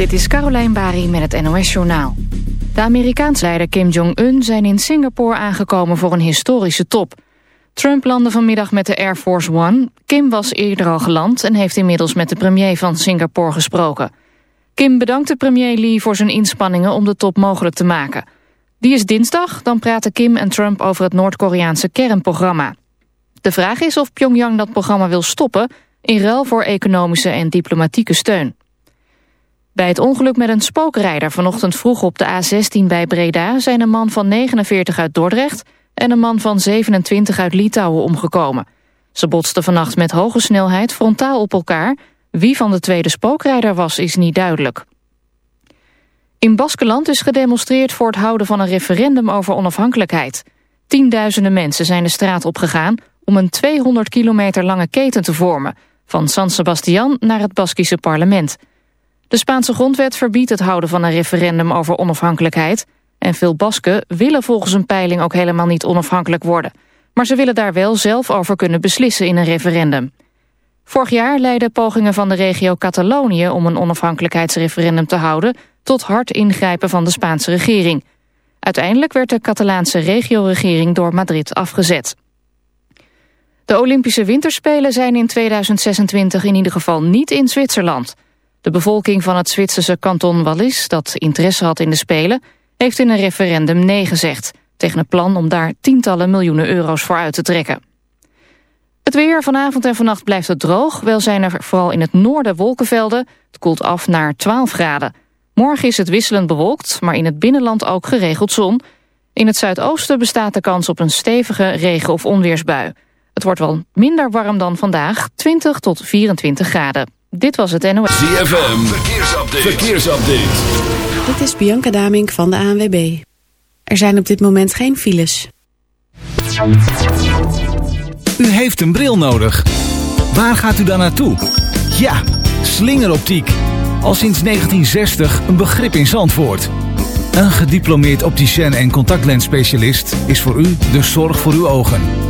Dit is Carolijn Bari met het NOS Journaal. De Amerikaanse leider Kim Jong-un zijn in Singapore aangekomen voor een historische top. Trump landde vanmiddag met de Air Force One. Kim was eerder al geland en heeft inmiddels met de premier van Singapore gesproken. Kim bedankte premier Lee voor zijn inspanningen om de top mogelijk te maken. Die is dinsdag, dan praten Kim en Trump over het Noord-Koreaanse kernprogramma. De vraag is of Pyongyang dat programma wil stoppen... in ruil voor economische en diplomatieke steun. Bij het ongeluk met een spookrijder vanochtend vroeg op de A16 bij Breda... zijn een man van 49 uit Dordrecht en een man van 27 uit Litouwen omgekomen. Ze botsten vannacht met hoge snelheid frontaal op elkaar. Wie van de tweede spookrijder was, is niet duidelijk. In Baskeland is gedemonstreerd voor het houden van een referendum over onafhankelijkheid. Tienduizenden mensen zijn de straat opgegaan om een 200 kilometer lange keten te vormen... van San Sebastian naar het Baskische parlement... De Spaanse grondwet verbiedt het houden van een referendum over onafhankelijkheid... en veel Basken willen volgens een peiling ook helemaal niet onafhankelijk worden. Maar ze willen daar wel zelf over kunnen beslissen in een referendum. Vorig jaar leidden pogingen van de regio Catalonië om een onafhankelijkheidsreferendum te houden... tot hard ingrijpen van de Spaanse regering. Uiteindelijk werd de Catalaanse regioregering door Madrid afgezet. De Olympische Winterspelen zijn in 2026 in ieder geval niet in Zwitserland... De bevolking van het Zwitserse kanton Wallis, dat interesse had in de Spelen... heeft in een referendum nee gezegd... tegen een plan om daar tientallen miljoenen euro's voor uit te trekken. Het weer vanavond en vannacht blijft het droog. Wel zijn er vooral in het noorden wolkenvelden. Het koelt af naar 12 graden. Morgen is het wisselend bewolkt, maar in het binnenland ook geregeld zon. In het zuidoosten bestaat de kans op een stevige regen- of onweersbui. Het wordt wel minder warm dan vandaag, 20 tot 24 graden. Dit was het NOS. ZFM, verkeersupdate. verkeersupdate. Dit is Bianca Damink van de ANWB. Er zijn op dit moment geen files. U heeft een bril nodig. Waar gaat u dan naartoe? Ja, slingeroptiek. Al sinds 1960 een begrip in Zandvoort. Een gediplomeerd opticien en contactlensspecialist is voor u de zorg voor uw ogen.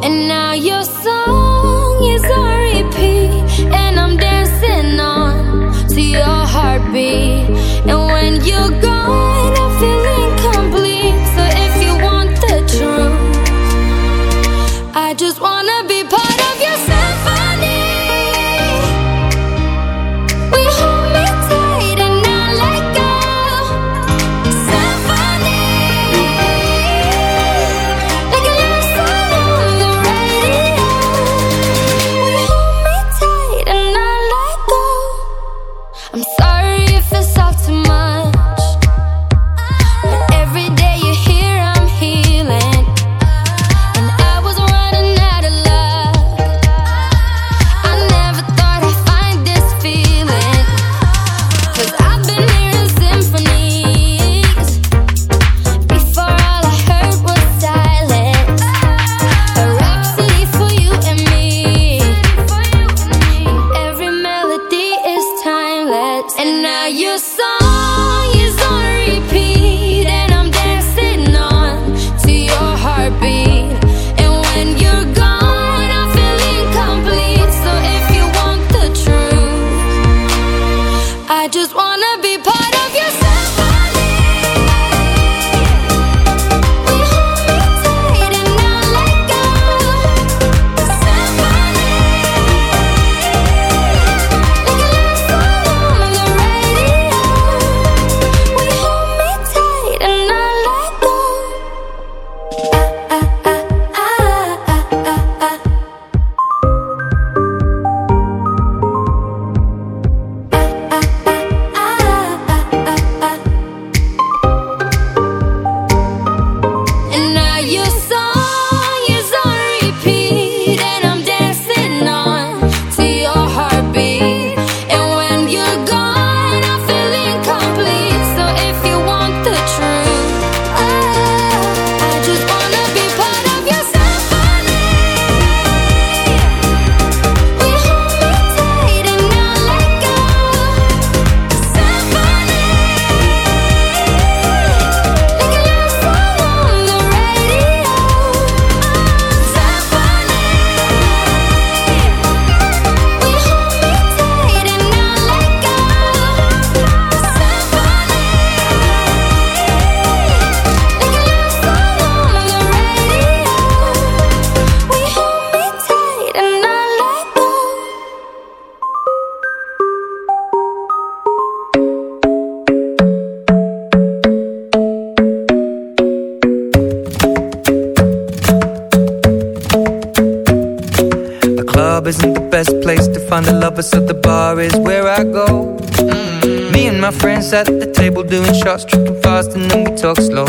Find the lovers, so the bar is where I go. Mm. Me and my friends at the table doing shots, tripping fast, and then we talk slow.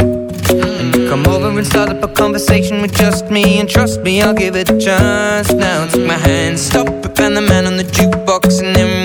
And you come over and start up a conversation with just me, and trust me, I'll give it a chance. Now take my hand, stop it, and the man on the jukebox, and then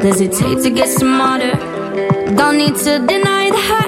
Does it take to get smarter? Don't need to deny the hurt.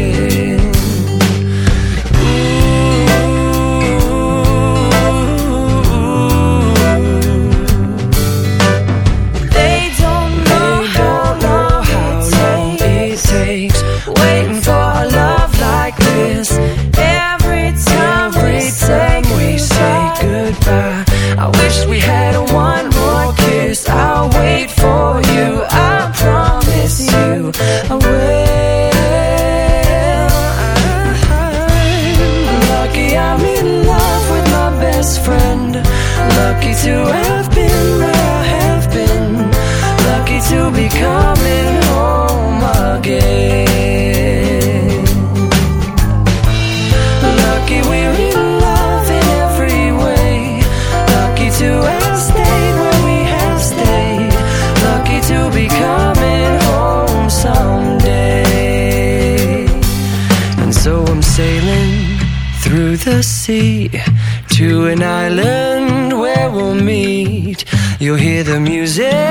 the music.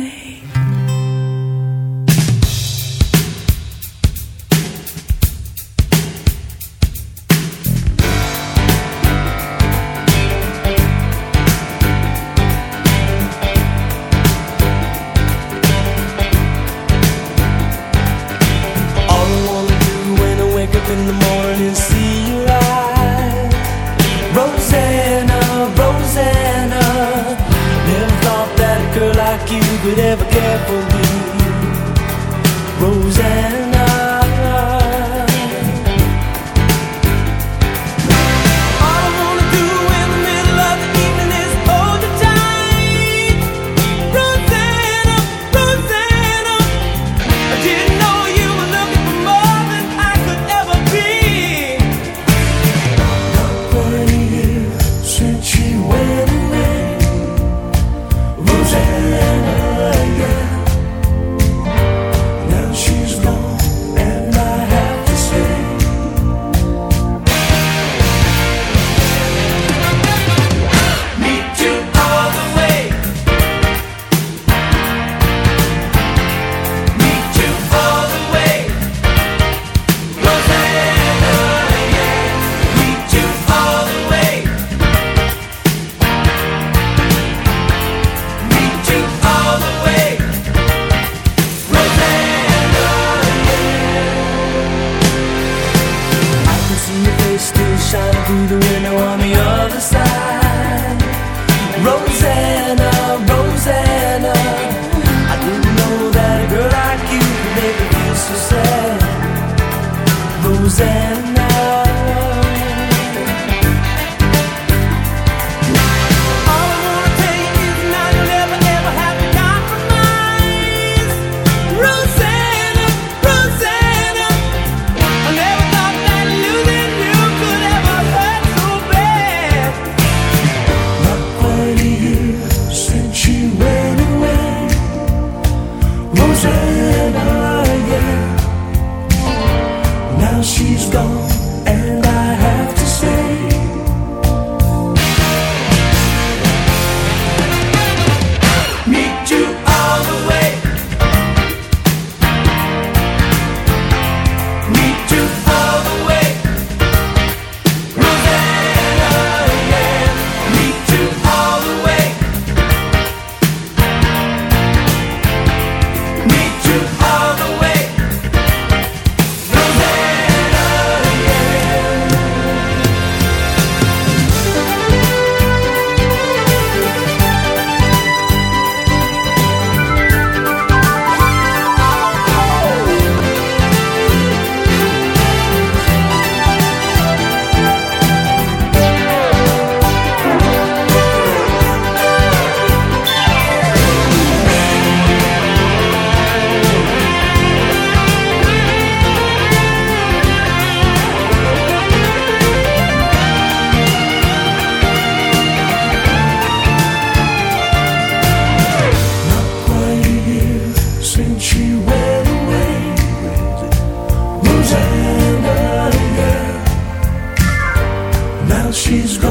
she's gone.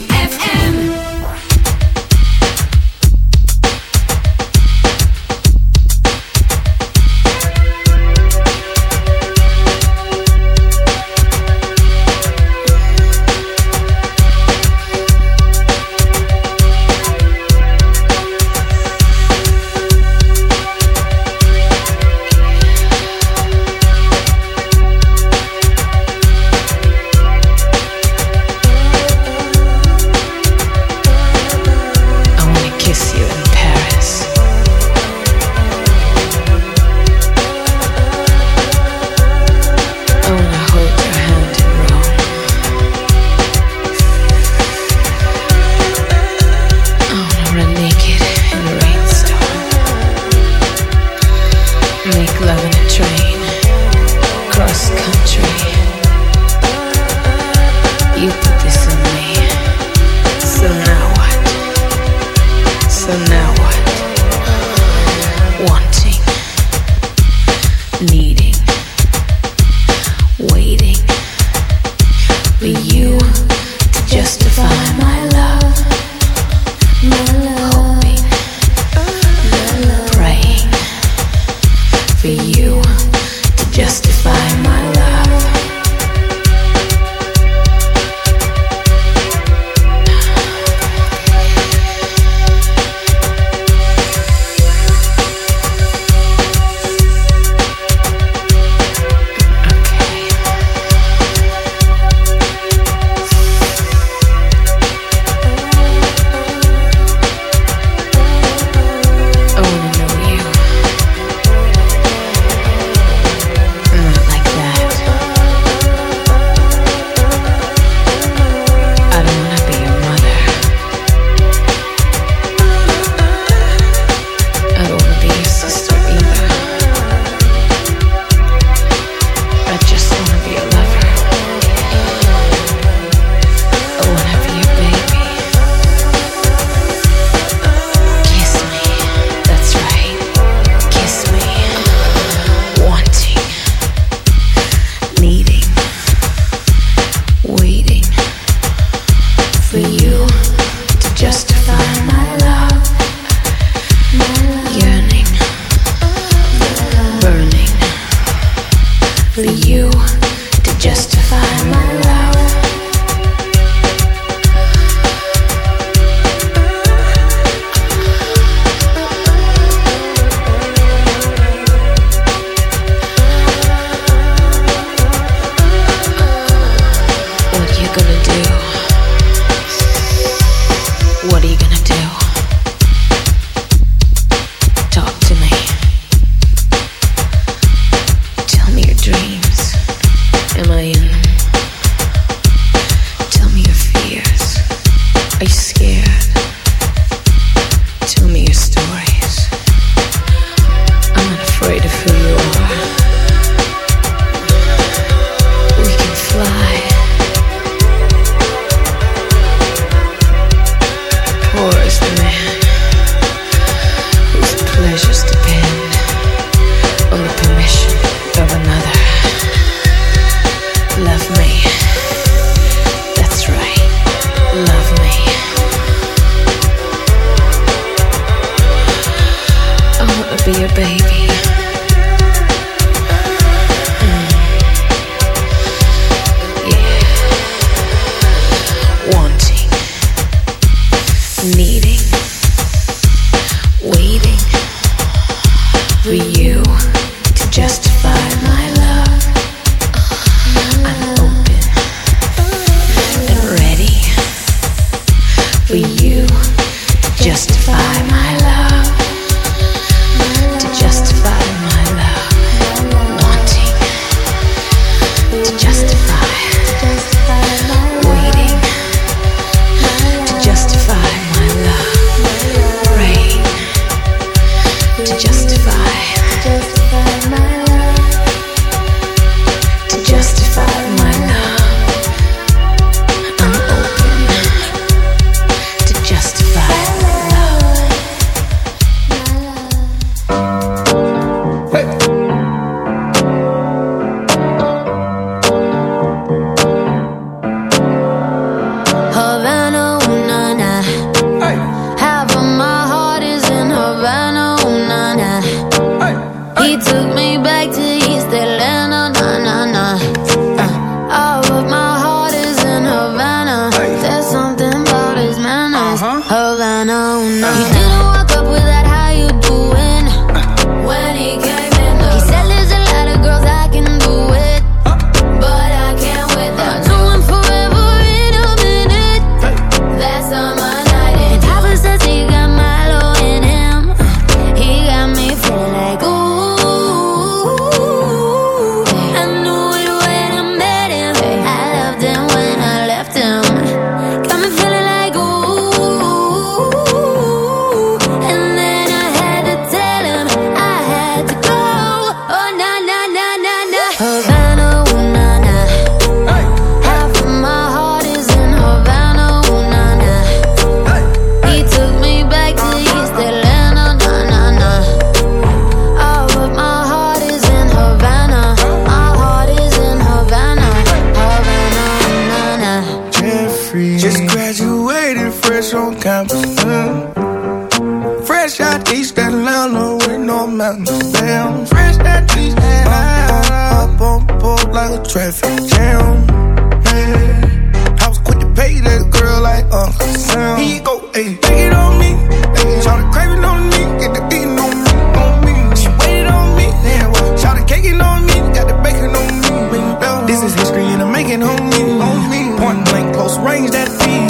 me. Shout the craving on me, get the eating on me, on me. She waited on me, yeah. Shout the caking on me, got the bacon on me. This is history and I'm making on me, on me. Point blank, close range, that feed.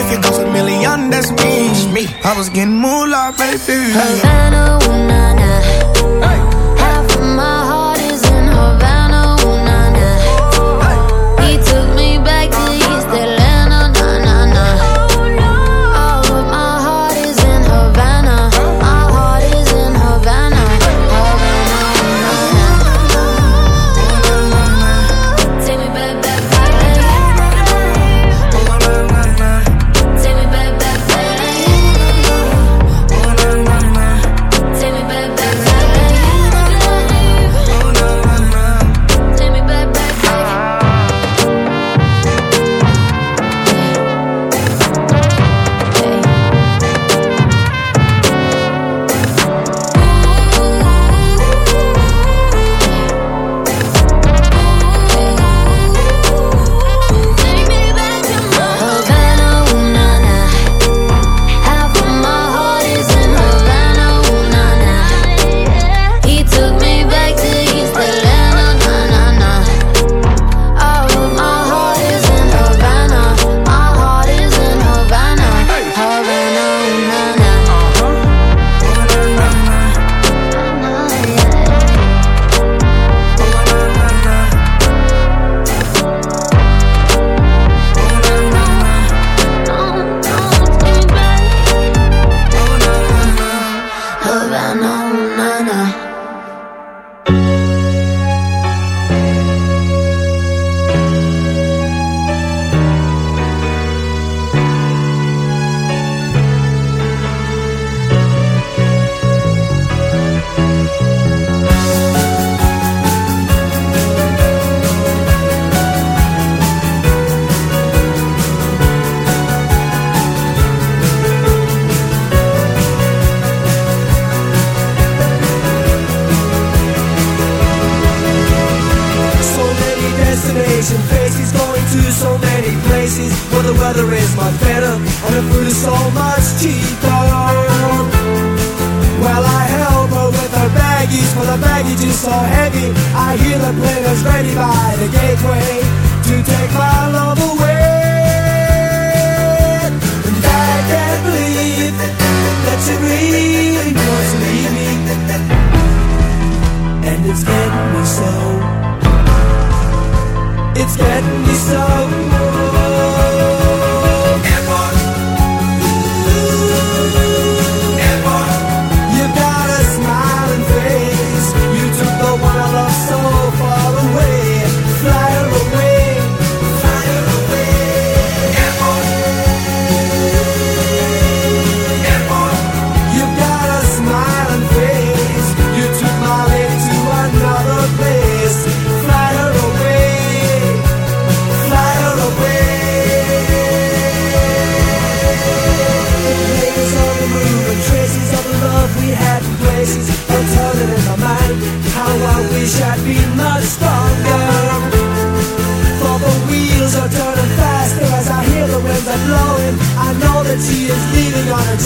If it costs a million, that's me. I was getting moolah, baby. Havana, ooh.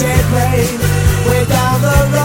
dead rain way down the road.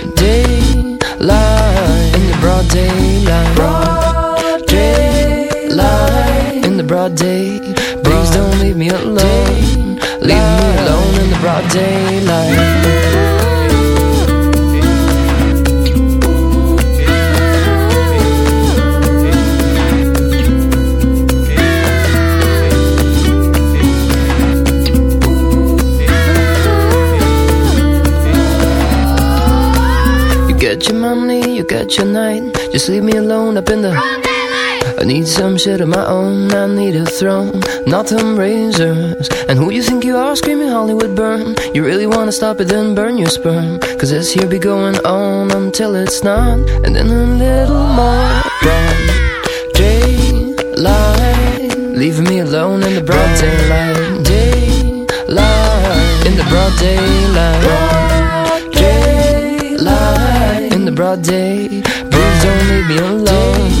broad day. Please don't leave me alone. Leave me alone in the broad daylight. You get your money, you get your night. Just leave me alone up in the I need some shit of my own I need a throne, not them razors. And who you think you are screaming Hollywood burn. You really wanna stop it then burn your sperm. Cause this here be going on until it's not. And then a little more broad daylight Leaving me alone in the broad daylight. Daylight In the broad daylight in the broad day. Please don't leave me alone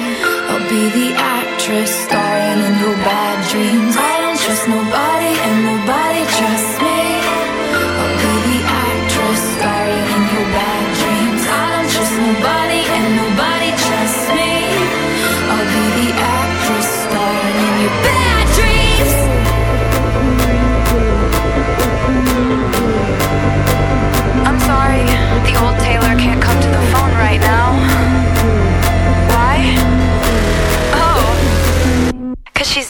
Be the actress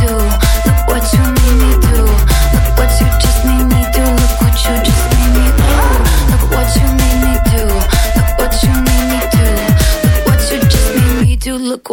do.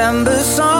September song,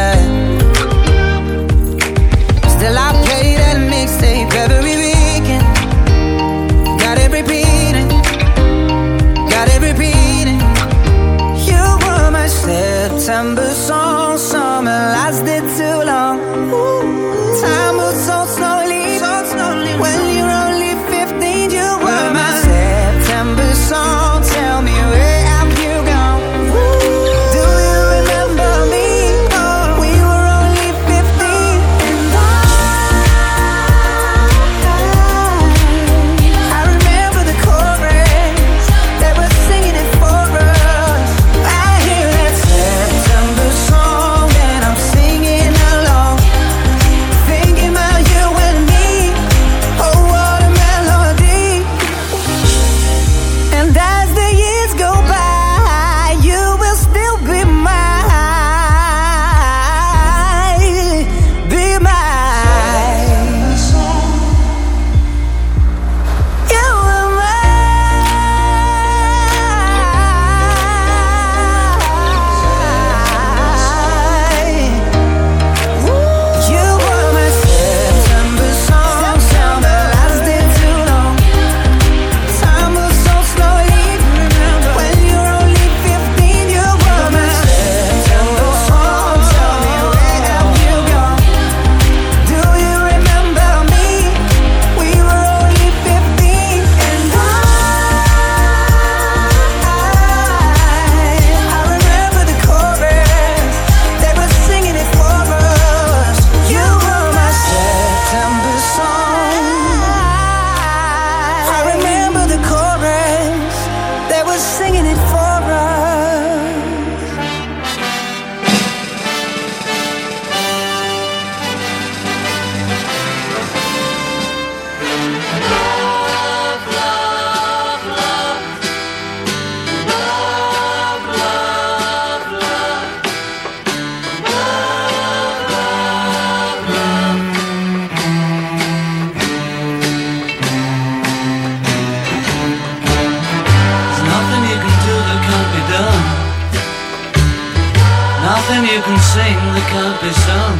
that can't be sung.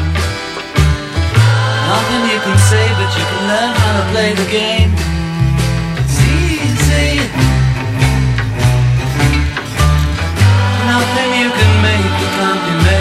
Nothing you can say, but you can learn how to play the game. It's easy. Nothing you can make that can't be made.